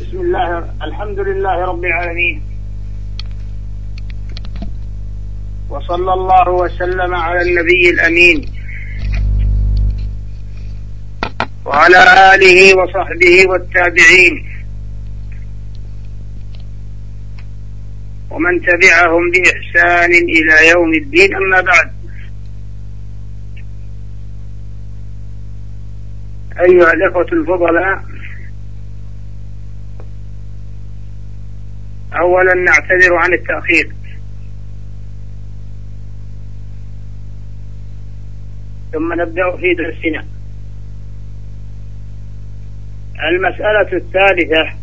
بسم الله الحمد لله رب العالمين. وصلى الله وسلم على النبي الأمين. وعلى آله وصحبه والتابعين. ومن تبعهم بإحسان إلى يوم الدين أما بعد. أيها الإخوة الفضلاء أولا نعتذر عن التأخير. ثم نبدأ في درسنا. المسألة الثالثة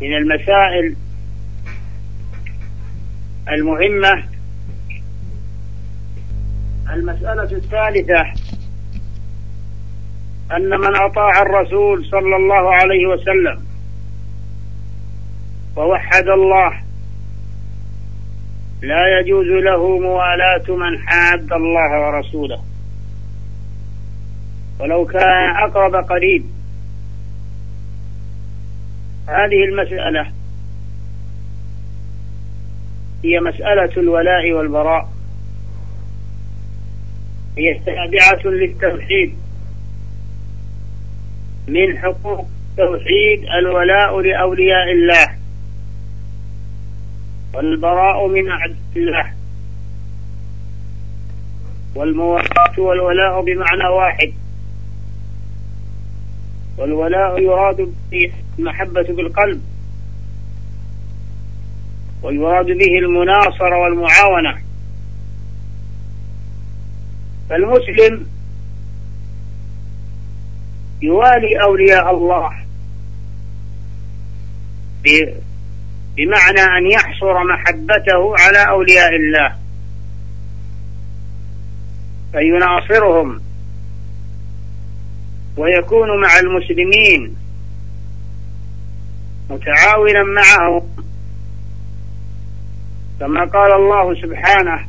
من المسائل المهمة. المسألة الثالثة أن من أطاع الرسول صلى الله عليه وسلم ووحد الله. لا يجوز له موالاة من حاد الله ورسوله. ولو كان أقرب قريب. هذه المسألة هي مسألة الولاء والبراء. هي تابعة للتوحيد. من حقوق التوحيد الولاء لأولياء الله. والبراء من أعداء الله. والموالاة والولاء بمعنى واحد. والولاء يراد به المحبة بالقلب. ويراد به المناصرة والمعاونة. فالمسلم يوالي أولياء الله بمعنى أن يحصر محبته على أولياء الله. فيناصرهم. ويكون مع المسلمين. متعاونا معهم. كما قال الله سبحانه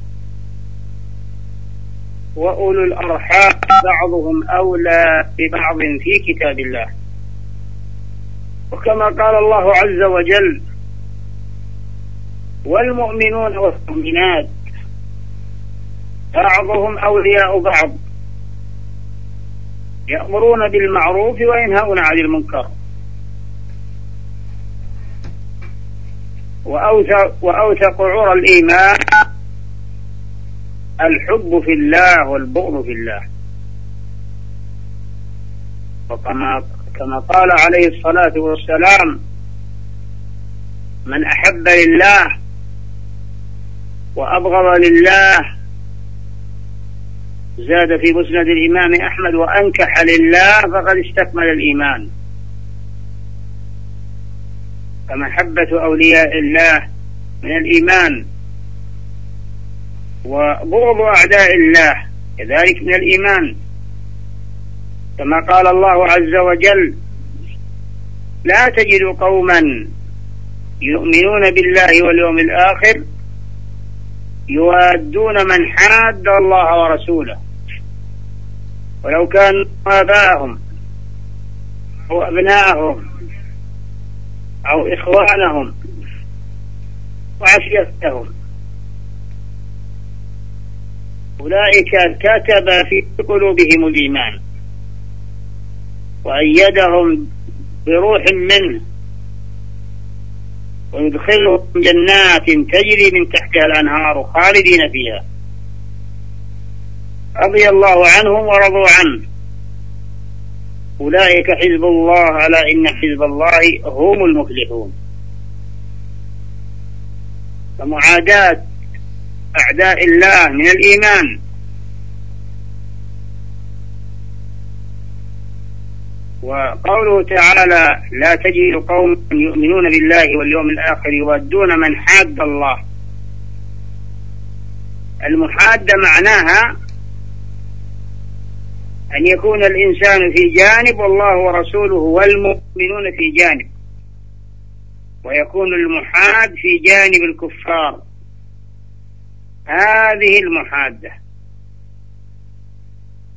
وأولو الأرحام بعضهم أولى ببعض في كتاب الله. وكما قال الله عز وجل والمؤمنون والمؤمنات. بعضهم أولياء بعض. يأمرون بالمعروف وينهون عن المنكر. وأوثق, وأوثق عرى الإيمان الحب في الله والبغض في الله. وكما كما قال عليه الصلاة والسلام من أحب لله وأبغض لله. زاد في مسند الإمام أحمد وأنكح لله فقد استكمل الإيمان. فمحبة أولياء الله من الإيمان وبغض أعداء الله كذلك من الإيمان. كما قال الله عز وجل لا تجد قوما يؤمنون بالله واليوم الآخر يوادون من حاد الله ورسوله. ولو كانوا آباءهم أو أبناءهم أو إخوانهم وعشيرتهم. أولئك كتب في قلوبهم الإيمان وأيدهم بروح منه. ويدخلهم جنات تجري من تحتها الأنهار خالدين فيها. رضي الله عنهم ورضوا عنه. أولئك حزب الله ألا إن حزب الله هم المفلحون. فمعاداة أعداء الله من الإيمان وقوله تعالى لا تجد قوم يؤمنون بالله واليوم الآخر يودون من حاد الله. المحادة معناها أن يكون الإنسان في جانب والله ورسوله والمؤمنون في جانب. ويكون المحاد في جانب الكفار. هذه المحادة.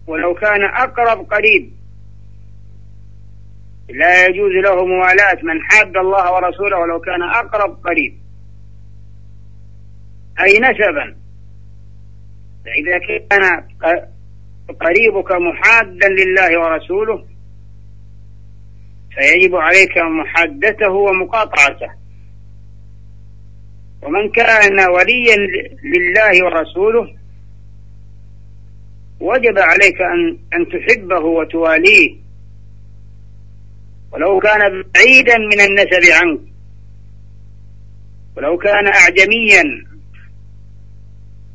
ولو كان أقرب قريب لا يجوز له موالاة من حاد الله ورسوله ولو كان أقرب قريب. أي نسبا؟ فإذا كان قريبك محادا لله ورسوله فيجب عليك محادته ومقاطعته. ومن كان وليا لله ورسوله وجب عليك أن أن تحبه وتواليه. ولو كان بعيدا من النسب عنك ولو كان أعجميا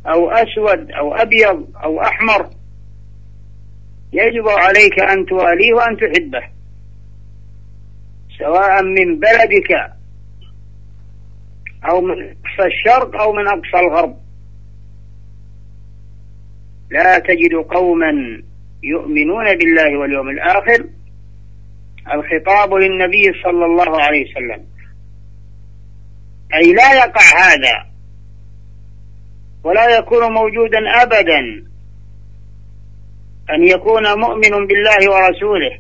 أو أسود أو أبيض أو أحمر يجب عليك أن تواليه وأن تحبه سواء من بلدك أو من أقصى الشرق أو من أقصى الغرب. لا تجد قوما يؤمنون بالله واليوم الآخر الخطاب للنبي صلى الله عليه وسلم. أي لا يقع هذا. ولا يكون موجودا أبدا أن يكون مؤمن بالله ورسوله.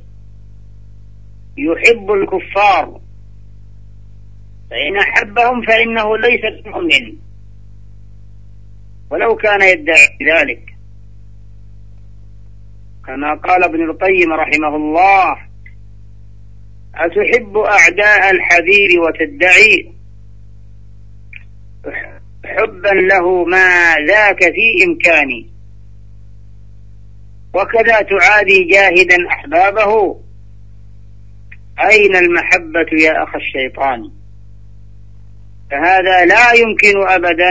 يحب الكفار. فإن أحبهم فإنه ليس مؤمن ولو كان يدعي ذلك. كما قال ابن القيم رحمه الله أتحب أعداء الحبيب وتدعي؟ حبا له ما ذاك في إمكاني. وكذا تعادي جاهدا أحبابه. أين المحبة يا أخ الشيطان؟ فهذا لا يمكن أبدا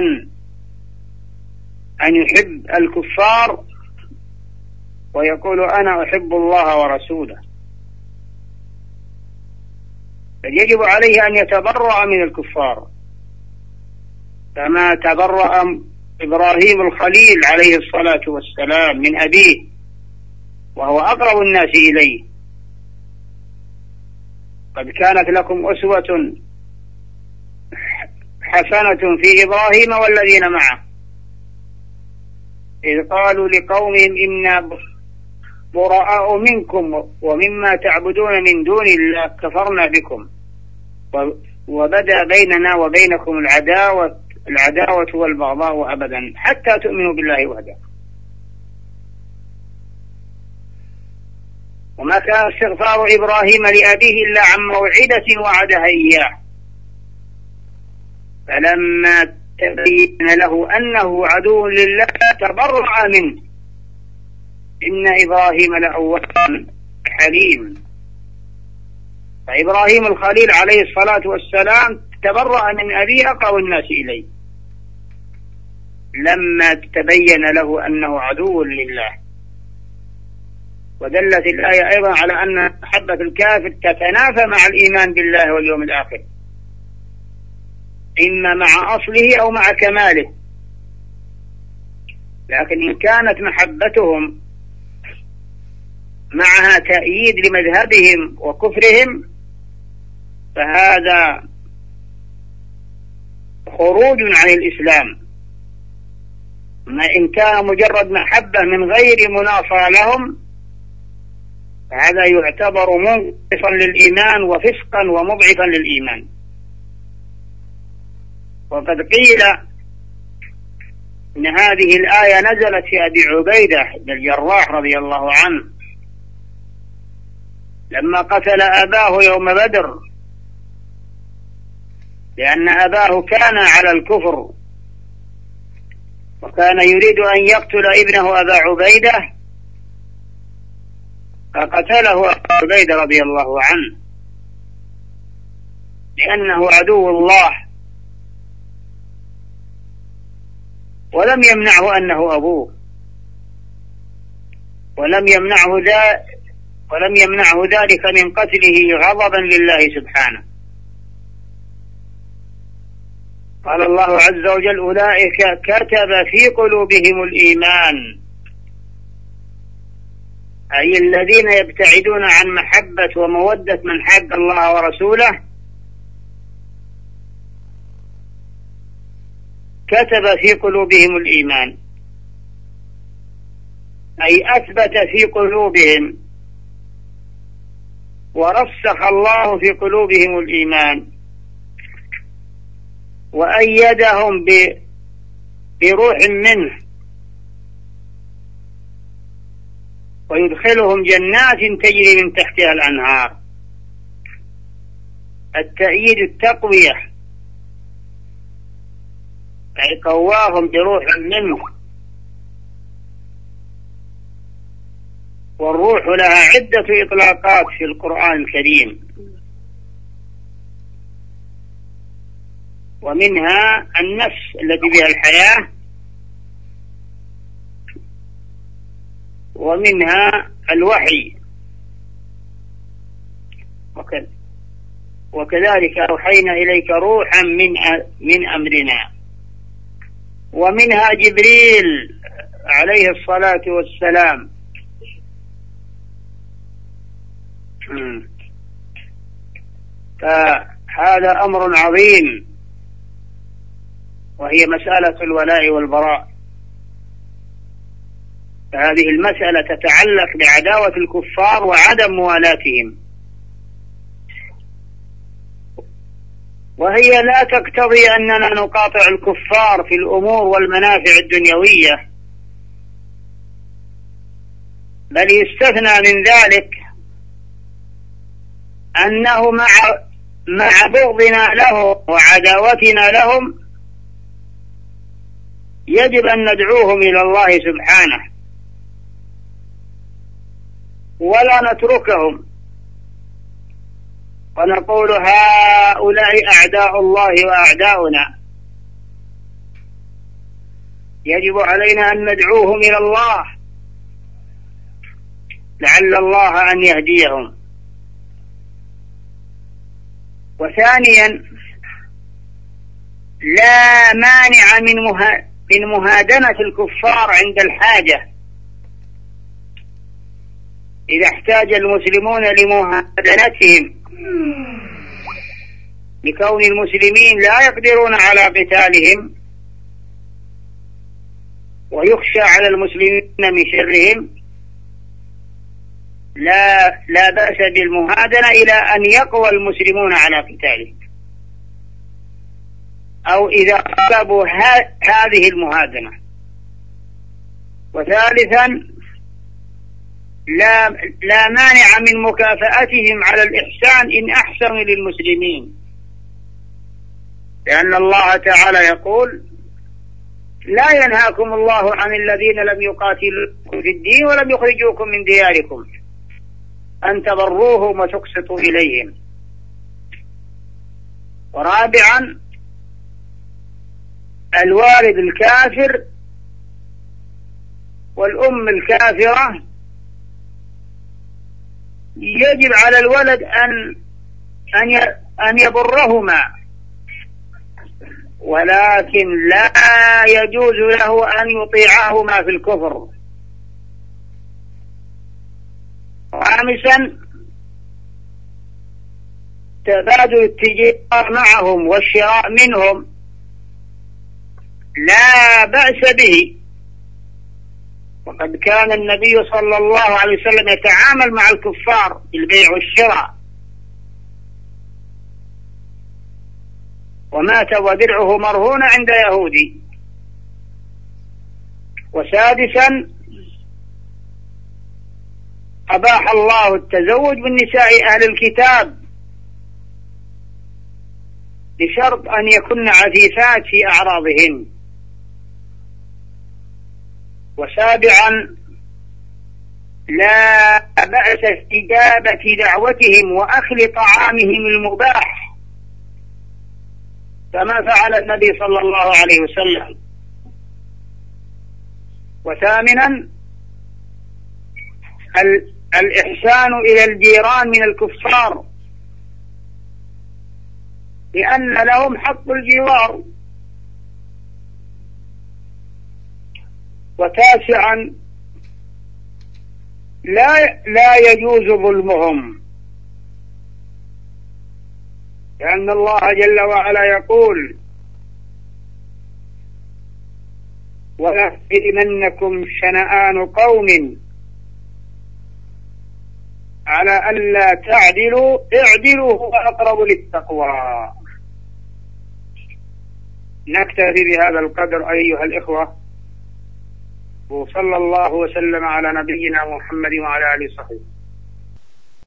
أن يحب الكفار ويقول أنا أحب الله ورسوله. بل يجب عليه أن يتبرأ من الكفار كما تبرأ إبراهيم الخليل عليه الصلاة والسلام من أبيه وهو أقرب الناس إليه. قد كانت لكم أسوة حسنة في إبراهيم والذين معه. إذ قالوا لقومهم إنا براء منكم ومما تعبدون من دون الله كفرنا بكم. وبدا بيننا وبينكم العداوة العداوة والبغضاء أبدا حتى تؤمنوا بالله وحده. وما كان استغفار إبراهيم لأبيه إلا عن موعدة وعدها إياه. فلما تبين له أنه عدو لله تبرأ منه. إن إبراهيم لأواب حليم. فإبراهيم الخليل عليه الصلاة والسلام تبرأ من أبيه أقرب الناس إليه. لما تبين له أنه عدو لله. ودلت الآية أيضا على أن محبة الكافر تتنافى مع الإيمان بالله واليوم الآخر. إما مع أصله أو مع كماله. لكن إن كانت محبتهم معها تأييد لمذهبهم وكفرهم فهذا خروج عن الإسلام. ما إن كان مجرد محبة من غير مناصرة لهم فهذا يعتبر منقصا للإيمان وفسقا ومضعفا للإيمان. وقد قيل إن هذه الآية نزلت في أبي عبيدة بن الجراح رضي الله عنه لما قتل أباه يوم بدر. لأن أباه كان على الكفر. وكان يريد أن يقتل ابنه أبا عبيدة فقتله أبا عبيدة رضي الله عنه. لأنه عدو الله. ولم يمنعه أنه أبوه. ولم يمنعه ولم يمنعه ذلك من قتله غضبا لله سبحانه. قال الله عز وجل أولئك كتب في قلوبهم الإيمان. أي الذين يبتعدون عن محبة ومودة من حد الله ورسوله. كتب في قلوبهم الإيمان. أي أثبت في قلوبهم. ورسخ الله في قلوبهم الإيمان. وأيدهم بروح منه. ويدخلهم جنات تجري من تحتها الأنهار. التأييد التقوية. أي قواهم بروح منه. والروح لها عدة إطلاقات في القرآن الكريم. ومنها النفس التي بها الحياة. ومنها الوحي. وكذلك أوحينا إليك روحا من من أمرنا. ومنها جبريل عليه الصلاة والسلام. فهذا أمر عظيم. وهي مسألة الولاء والبراء. فهذه المسألة تتعلق بعداوة الكفار وعدم موالاتهم. وهي لا تقتضي أننا نقاطع الكفار في الأمور والمنافع الدنيوية. بل يستثنى من ذلك أنه مع مع بغضنا له وعداوتنا لهم يجب أن ندعوهم إلى الله سبحانه ولا نتركهم ونقول هؤلاء أعداء الله وأعداؤنا يجب علينا أن ندعوهم إلى الله لعل الله أن يهديهم وثانيا لا مانع من من مهادنة الكفار عند الحاجة. إذا احتاج المسلمون لمهادنتهم. لكون المسلمين لا يقدرون على قتالهم. ويخشى على المسلمين من شرهم. لا لا بأس بالمهادنة إلى أن يقوى المسلمون على قتالهم. أو إذا طلبوا هذه المهادنة. وثالثا لا لا مانع من مكافأتهم على الإحسان إن أحسنوا للمسلمين. لأن الله تعالى يقول لا ينهاكم الله عن الذين لم يقاتلوكم في الدين ولم يخرجوكم من دياركم. أن تبروهم وتقسطوا إليهم. ورابعا الوالد الكافر والأم الكافرة يجب على الولد أن أن أن يبرهما. ولكن لا يجوز له أن يطيعهما في الكفر. خامسا تبادل التجارة معهم والشراء منهم. لا بأس به. وقد كان النبي صلى الله عليه وسلم يتعامل مع الكفار بالبيع والشراء. ومات ودرعه مرهون عند يهودي. وسادسا أباح الله التزوج بالنساء أهل الكتاب. بشرط أن يكن عفيفات في أعراضهن. وسابعا لا بأس استجابة دعوتهم وأكل طعامهم المباح. كما فعل النبي صلى الله عليه وسلم. وثامنا الإحسان إلى الجيران من الكفار. لأن لهم حق الجوار. وتاسعا لا لا يجوز ظلمهم. لأن الله جل وعلا يقول ولا يجرمنكم شنآن قوم على ألا تعدلوا اعدلوا هو أقرب للتقوى. نكتفي بهذا القدر أيها الإخوة وصلى الله وسلم على نبينا محمد وعلى آله وصحبه.